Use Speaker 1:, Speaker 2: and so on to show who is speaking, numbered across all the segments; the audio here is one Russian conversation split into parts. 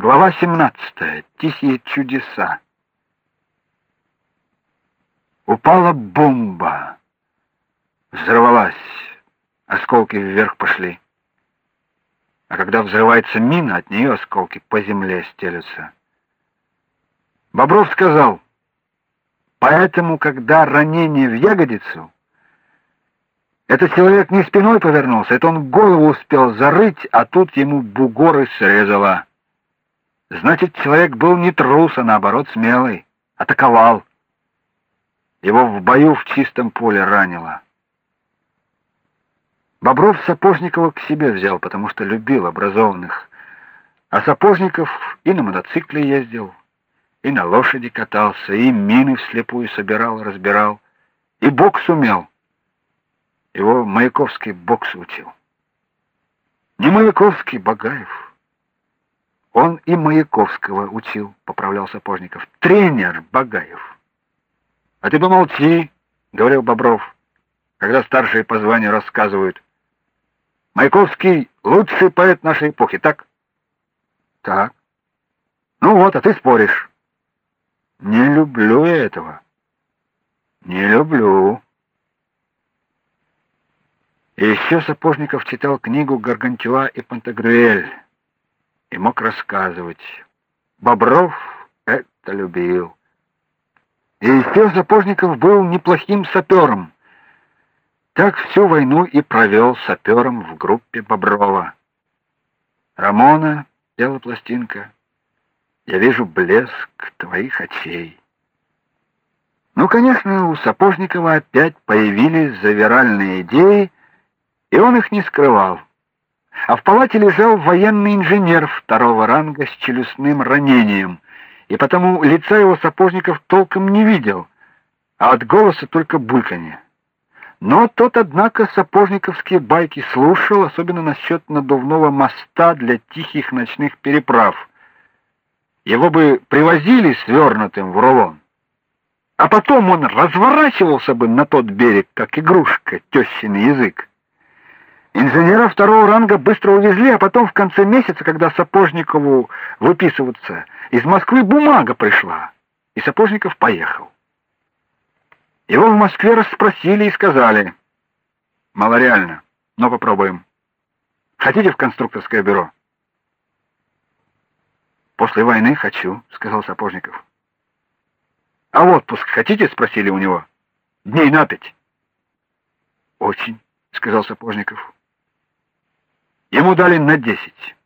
Speaker 1: Глава 17. Тихие чудеса. Упала бомба. Взорвалась. Осколки вверх пошли. А когда взрывается мина, от нее осколки по земле стелются. Бобров сказал: "Поэтому, когда ранение в ягодицу, этот человек не спиной повернулся, это он голову успел зарыть, а тут ему бугоры срезало. Значит, человек был не трус, а наоборот смелый, атаковал. Его в бою в чистом поле ранило. Бобров Сапожникова к себе взял, потому что любил образованных. А Сапожников и на мотоцикле ездил, и на лошади катался, и мины вслепую собирал, разбирал, и бокс умел. Его Маяковский бокс учил. Не Маяковский, Багаев. Он и Маяковского учил, поправлял Сапожников. Тренер Багаев. А ты помолчи, говорил Бобров, когда старшие по званию рассказывают. Маяковский лучший поэт нашей эпохи, так? Так. Ну вот, а ты споришь. Не люблю я этого. Не люблю. Еще Сапожников читал книгу Гаргантюа и Пантагрюэль и мог рассказывать. Бобров это любил. И еще Сапожников был неплохим сапером. Так всю войну и провел сапером в группе Боброва. Рамона, пела пластинка, я вижу блеск твоих очей. Ну, конечно, у Сапожникова опять появились завиральные идеи, и он их не скрывал. А в палате лежал военный инженер второго ранга с челюстным ранением, и потому лица его Сапожников толком не видел, а от голоса только бульканье. Но тот, однако, сапожниковские байки слушал, особенно насчет надувного моста для тихих ночных переправ. Его бы привозили свернутым в рулон. А потом он разворачивался бы на тот берег, как игрушка, тещин язык. Инженера второго ранга быстро увезли, а потом в конце месяца, когда Сапожникову выписываться, из Москвы бумага пришла, и Сапожников поехал. Его в Москве расспросили и сказали: "Мало реально, но попробуем. Хотите в конструкторское бюро?" "После войны хочу", сказал Сапожников. "А отпуск хотите?" спросили у него. "Дней на пять». "Очень", сказал Сапожников. Ему дали на десять.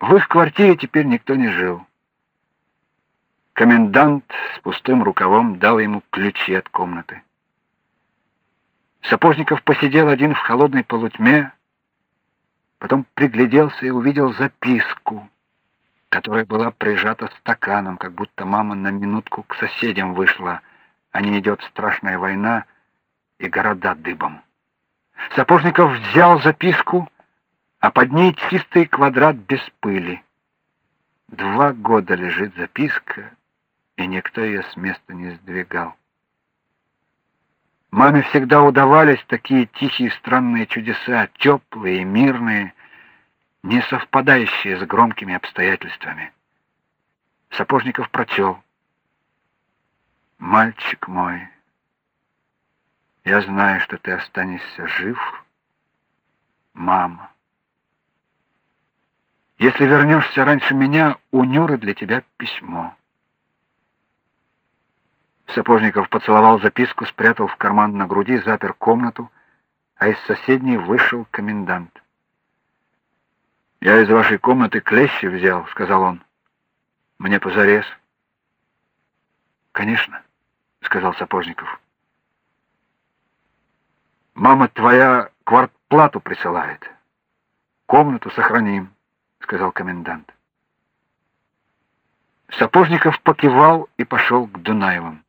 Speaker 1: В их квартире теперь никто не жил. Комендант с пустым рукавом дал ему ключи от комнаты. Сапожников посидел один в холодной полутьме, потом пригляделся и увидел записку, которая была прижата стаканом, как будто мама на минутку к соседям вышла, а не идет страшная война и города дыбом. Сапожников взял записку, а под ней чистый квадрат без пыли. Два года лежит записка, и никто ее с места не сдвигал. Маме всегда удавались такие тихие странные чудеса, теплые, мирные, не совпадающие с громкими обстоятельствами. Сапожников прочел. Мальчик мой, я знаю, что ты останешься жив, мама. Если вернешься раньше меня, у Нюры для тебя письмо. Сапожников поцеловал записку, спрятал в карман на груди, запер комнату, а из соседней вышел комендант. Я из вашей комнаты клещи взял, сказал он. Мне позарез. Конечно, сказал Сапожников. Мама твоя квартплату присылает. Комнату сохраним, сказал комендант. Сапожников покивал и пошел к Дунаевым.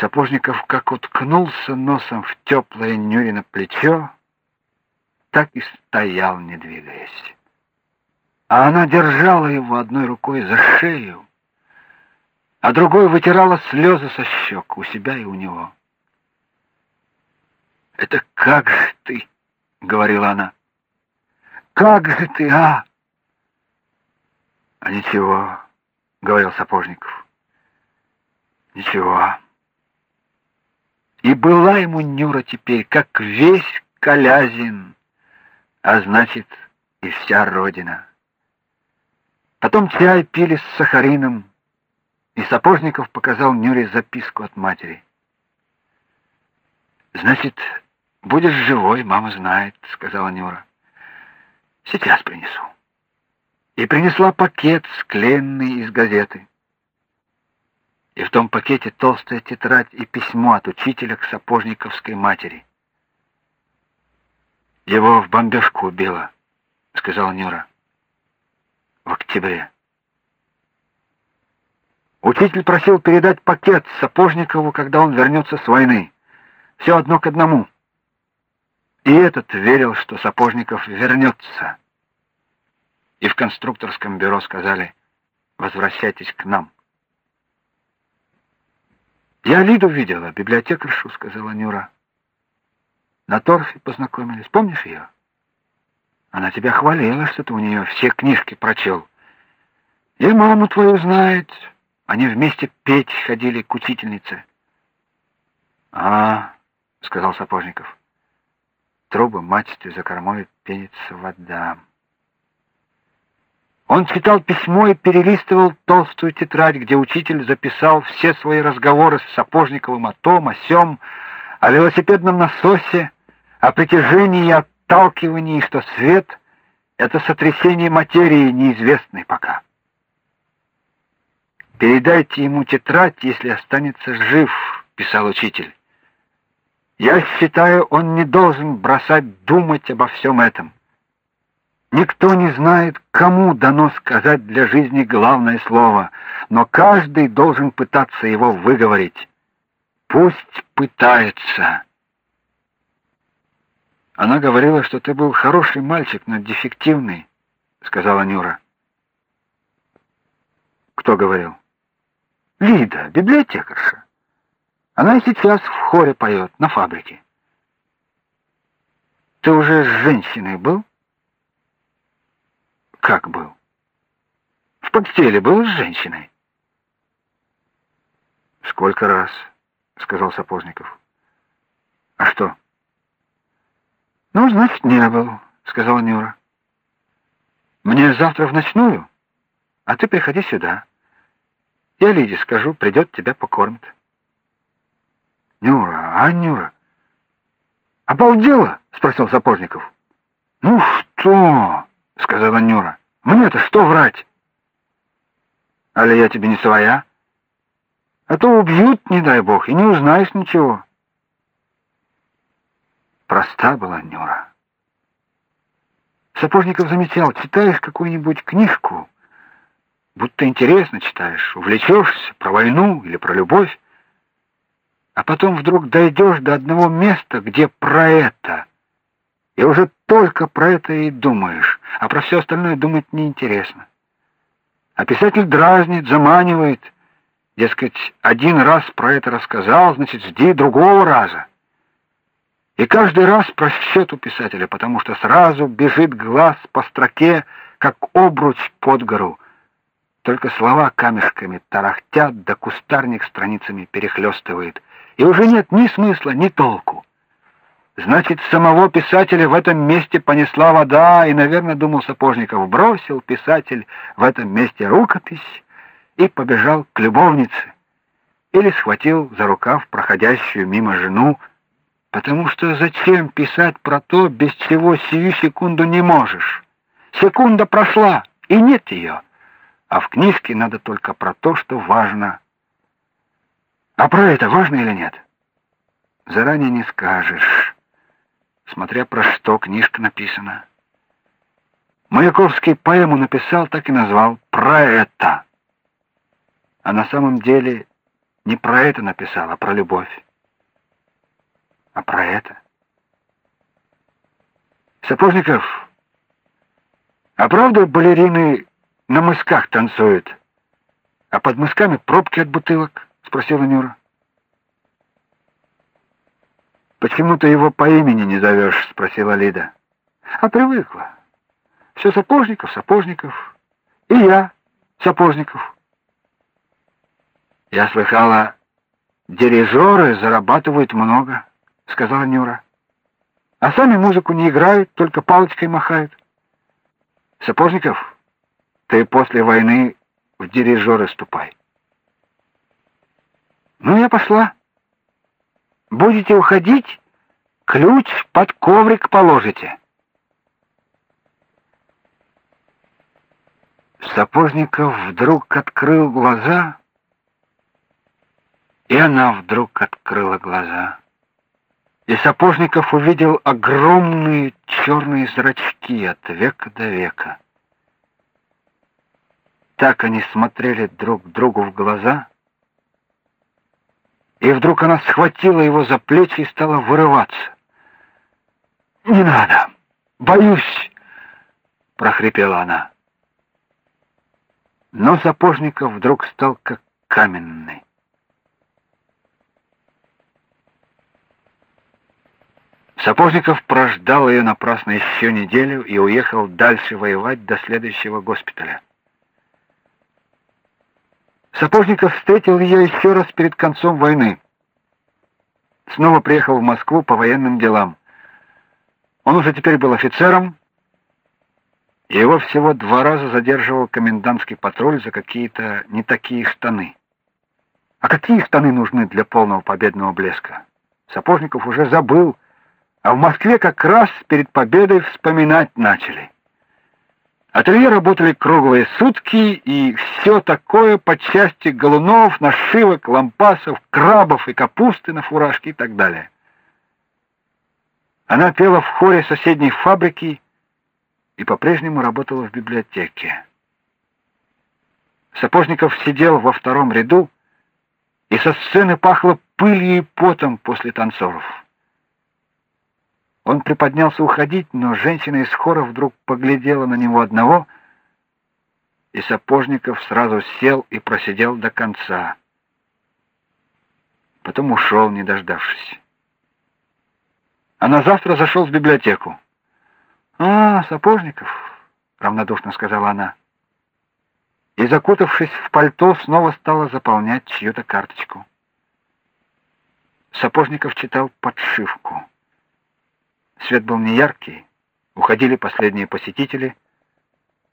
Speaker 1: Сапожников как уткнулся носом в теплое Нюрино плечо, так и стоял, не двигаясь. А она держала его одной рукой за шею, а другой вытирала слезы со щек у себя и у него. Это как же ты, говорила она. Как же ты, а? А ничего, говорил Сапожников. Ничего. И была ему Нюра теперь, как весь Колязин, а значит, и вся родина. Потом чай пили с сахарином, и Сапожников показал Нюре записку от матери. Значит, будешь живой, мама знает, сказала Нюра. Сейчас принесу. И принесла пакет склеенный из газеты. И в том пакете толстая тетрадь и письмо от учителя к Сапожниковской матери. Его в бомбежку убило, сказала Нюра в октябре. Учитель просил передать пакет Сапожникову, когда он вернется с войны. Все одно к одному. И этот верил, что Сапожников вернется. И в конструкторском бюро сказали: "Возвращайтесь к нам". Я Лиду видела, библиотекаршу, сказала Нюра. На торфе познакомились. Помнишь ее? Она тебя хвалила, что ты у нее все книжки прочел. И маму твою знает. Они вместе петь ходили к учительнице. А, сказал Сапожников. Трубы мачты за кормой пенится вода. Он читал письмо и перелистывал толстую тетрадь, где учитель записал все свои разговоры с Сапожниковым о том, о сём, о велосипедном насосе, о притяжении и отталкивании, что свет — это сотрясение материи, неизвестной пока. «Передайте ему тетрадь, если останется жив», — писал учитель. «Я считаю, он не должен бросать думать обо всем этом». Никто не знает, кому дано сказать для жизни главное слово, но каждый должен пытаться его выговорить. Пусть пытается. Она говорила, что ты был хороший мальчик, но дефективный, сказала Нюра. Кто говорил? Лида, библиотекарша. Она сейчас в хоре поет на фабрике. Ты уже с женщиной был? Как был? В постели был с женщиной. Сколько раз, сказал Сапожников. А что? Ну, значит, не был, сказала Нюра. Мне завтра в ночную, а ты приходи сюда. Я Лиде скажу, придет, тебя покормит. Нюра, а Нюра? Обалдела? спросил Сапожников. Ну что? сказала Нюра. Мне-то что врать? Але я тебе не своя. А то убьют, не дай бог, и не узнаешь ничего. Проста была Нюра. Сапожников замечал, читаешь какую-нибудь книжку, будто интересно читаешь, увлечешься про войну или про любовь, а потом вдруг дойдешь до одного места, где про это, и уже только про это и думаешь а про все остальное думать неинтересно. А писатель дразнит, заманивает, дескать, один раз про это рассказал, значит, жди другого раза. И каждый раз просчет у писателя, потому что сразу бежит глаз по строке, как обруч под гору. Только слова камешками тарахтят, да кустарник страницами перехлестывает, и уже нет ни смысла, ни толку. Значит, самого писателя в этом месте понесла вода, и, наверное, думал Сапожников, бросил писатель в этом месте рукопись и побежал к любовнице. Или схватил за рукав проходящую мимо жену, потому что зачем писать про то, без чего сию секунду не можешь? Секунда прошла, и нет ее. А в книжке надо только про то, что важно. А про это важно или нет? Заранее не скажешь смотря про что книжка написана. Маяковский поэму написал, так и назвал «Про это». А на самом деле не про это написал, а про любовь. А про это. Сапожников, а правда балерины на мысках танцуют, а под мысками пробки от бутылок? Спросила Нюра. Почему ты его по имени не зовешь?» — спросила Лида. А привыкла. Все Сапожников, Сапожников. И я Сапожников. Я слыхала, дирижеры зарабатывают много, сказала Нюра. А сами музыку не играют, только палочкой махают. Сапожников, ты после войны в дирижеры ступай. Ну, я пошла. Будете уходить, ключ под коврик положите. Сапожников вдруг открыл глаза, и она вдруг открыла глаза. И Сапожников увидел огромные черные зрачки от века до века. Так они смотрели друг другу в глаза, и вдруг она схватила его за плечи и стала вырываться. «Не надо! Боюсь!» — прохрипела она. Но Сапожников вдруг стал как каменный. Сапожников прождал ее напрасно еще неделю и уехал дальше воевать до следующего госпиталя. Сапожников встретил ее еще раз перед концом войны. Снова приехал в Москву по военным делам. Он уже теперь был офицером, и его всего два раза задерживал комендантский патруль за какие-то не такие штаны. А какие штаны нужны для полного победного блеска? Сапожников уже забыл, а в Москве как раз перед победой вспоминать начали. Ателье работали круглые сутки, и все такое по части галунов, нашивок, лампасов, крабов и капусты на фуражке и так далее. Она пела в хоре соседней фабрики и по-прежнему работала в библиотеке. Сапожников сидел во втором ряду, и со сцены пахло пылью и потом после танцоров. Он приподнялся уходить, но женщина из хора вдруг поглядела на него одного, и Сапожников сразу сел и просидел до конца. Потом ушел, не дождавшись. А на завтра зашел в библиотеку. «А, Сапожников», — равнодушно сказала она. И, закутавшись в пальто, снова стала заполнять чью-то карточку. Сапожников читал подшивку. Свет был неяркий, уходили последние посетители,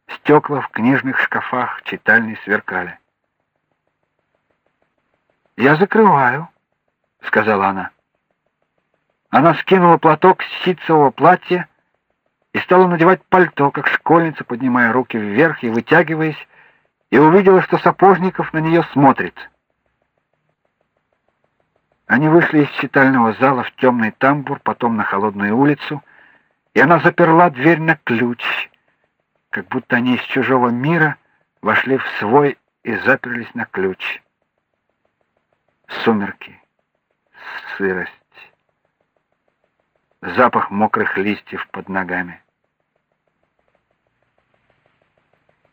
Speaker 1: стекла в книжных шкафах читальни сверкали. «Я закрываю», — сказала она. Она скинула платок с ситцевого платья и стала надевать пальто, как школьница, поднимая руки вверх и вытягиваясь, и увидела, что Сапожников на нее смотрит. Они вышли из читального зала в темный тамбур, потом на холодную улицу, и она заперла дверь на ключ, как будто они из чужого мира вошли в свой и заперлись на ключ. Сумерки, сырость, запах мокрых листьев под ногами.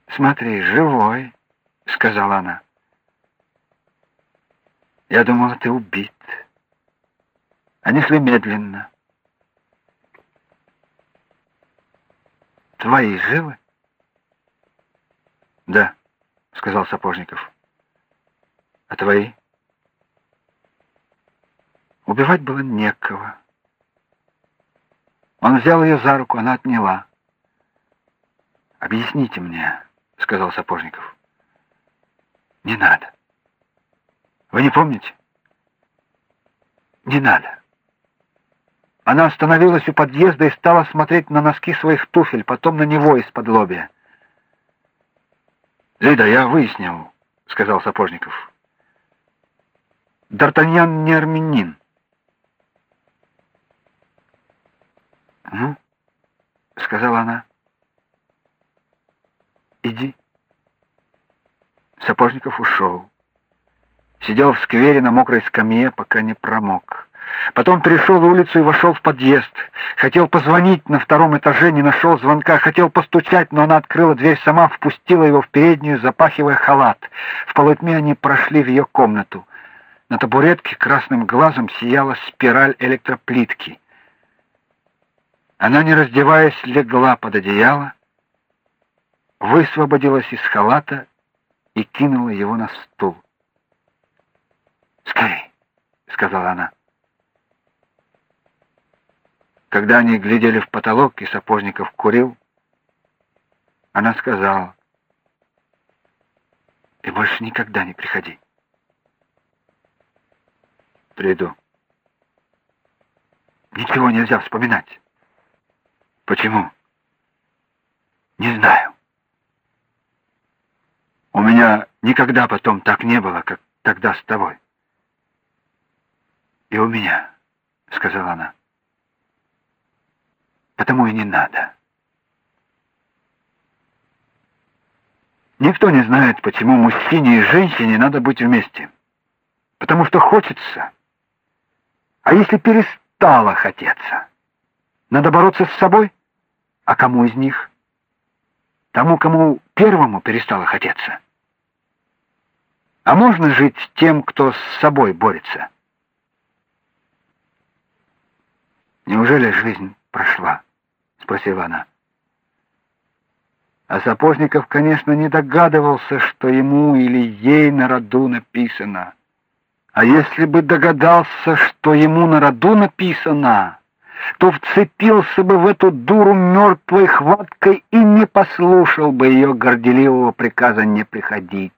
Speaker 1: «Смотри, живой», — сказала она. Я думала, ты убит. Они шли медленно. Твои живы? Да, сказал Сапожников. А твои? Убивать было некого. Он взял ее за руку, она отняла. «Объясните мне», — сказал Сапожников. «Не надо. Вы не помните? Не надо. Она остановилась у подъезда и стала смотреть на носки своих туфель, потом на него из-под лобья. «Лида, я выяснил», — сказал Сапожников. «Д'Артаньян не армянин». «Ну?» — сказала она. «Иди». Сапожников ушел. Сидел в сквере на мокрой скамье, пока не промок. Потом перешел улицу и вошел в подъезд. Хотел позвонить на втором этаже, не нашел звонка. Хотел постучать, но она открыла дверь сама, впустила его в переднюю, запахивая халат. В полутьме они прошли в ее комнату. На табуретке красным глазом сияла спираль электроплитки. Она, не раздеваясь, легла под одеяло, высвободилась из халата и кинула его на стул. "Скорей", сказала она. Когда они глядели в потолок, и Сапожников курил, она сказала: "И больше никогда не приходи". "Приду". Ничего нельзя вспоминать. Почему? Не знаю. У меня никогда потом так не было, как тогда с тобой. И у меня, сказала она. Потому и не надо. Никто не знает, почему мужчине и женщине надо быть вместе. Потому что хочется. А если перестало хотеться, надо бороться с собой? А кому из них? Тому, кому первому перестало хотеться. А можно жить тем, кто с собой борется? Неужели жизнь прошла? спросила она. А Сапожников, конечно, не догадывался, что ему или ей на роду написано. А если бы догадался, что ему на роду написано, то вцепился бы в эту дуру мертвой хваткой и не послушал бы ее горделивого приказа не приходить.